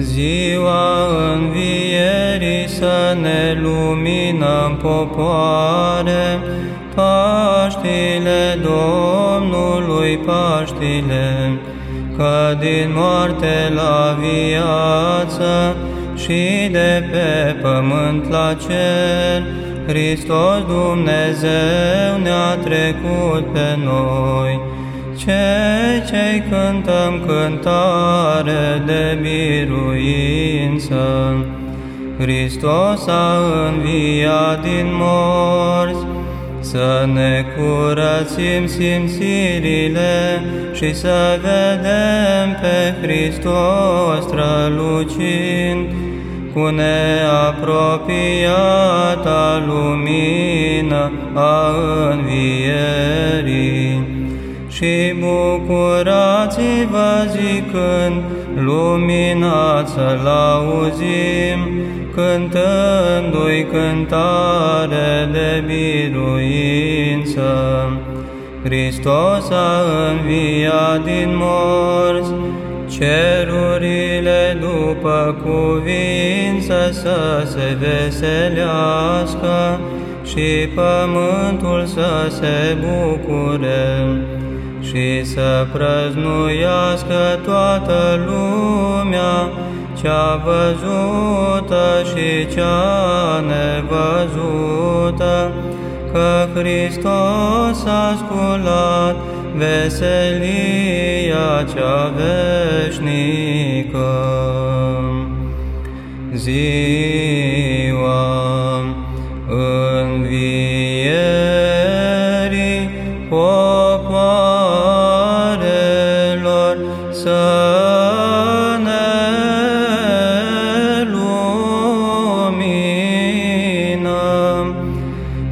Ziua învierii să ne luminăm popoare, Paștile Domnului Paștile, că din moarte la viață și de pe pământ la cer, Hristos Dumnezeu ne-a trecut pe noi, cei ce cântăm cântare de biruință. Hristos a înviat din morți, să ne curățim simțirile și să vedem pe Hristos strălucind cu neapropiata lumină a învierii. Și bucurați-vă zicând, luminați să-L auzim, cântându-i cântare de biruință. Hristos a înviat din morți, cerurile după cuvință să se veselească și pământul să se bucure și să prăznuiască toată lumea cea văzută și cea nevăzută, că Hristos a sculat veselia cea veșnică. Ziua învierii să ne luminăm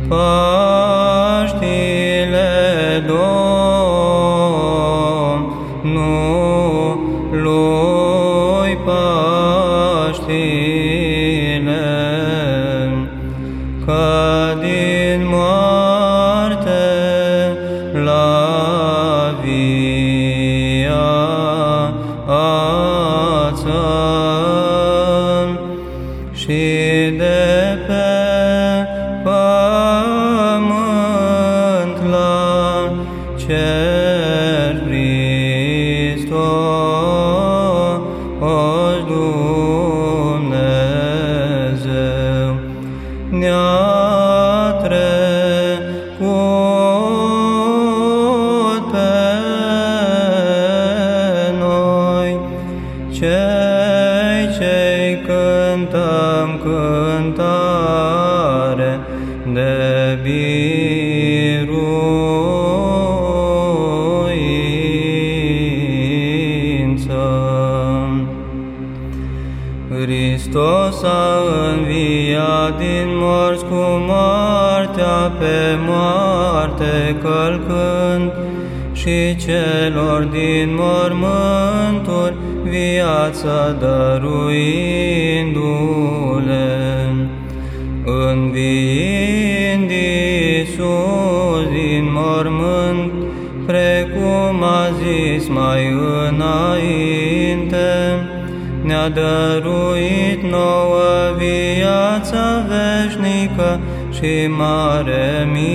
Paștile Domnului Paștile, că din moarte Hristos Dumnezeu ne-a trecut pe noi, cei ce cântăm cântare de biruință. Hristos a înviat din morți cu moartea pe moarte călcând și celor din mormânturi viața dăruindu-le. Înviind Iisus din mormânt, precum a zis mai înainte, ne-a dăruit nouă viața veșnică și mare milă.